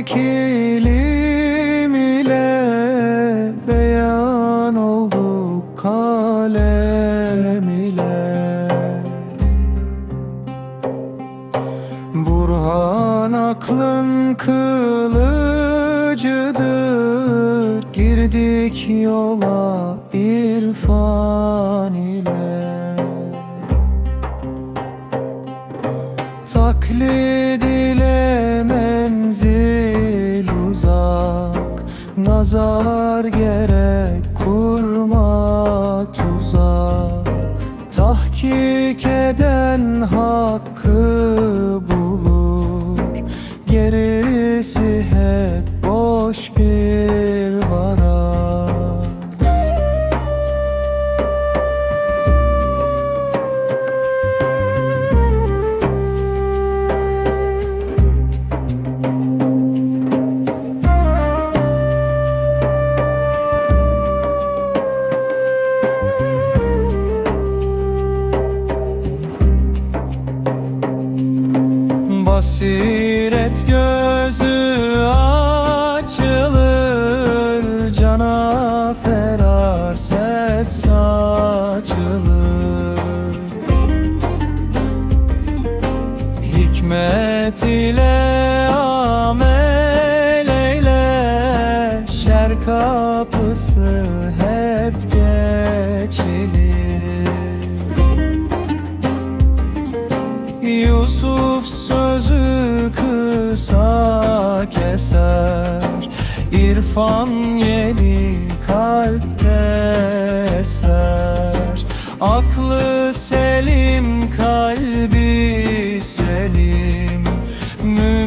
İlk ile beyan olduk kalem ile. Burhan aklın kılıcıdır Girdik yola irfan ile. Taklit Nazar gerek kurma tuzak. Tahkik eden hakkı bulur. Gerisi hep boş bir Basiret gözü açılır Cana feraset saçılır. Hikmet ile amel eyle Şer kapısı hep geçilir. Yusuf sözü olsa keser. İrfan yeri kalpte eser. Aklı selim kalbi selim. Mü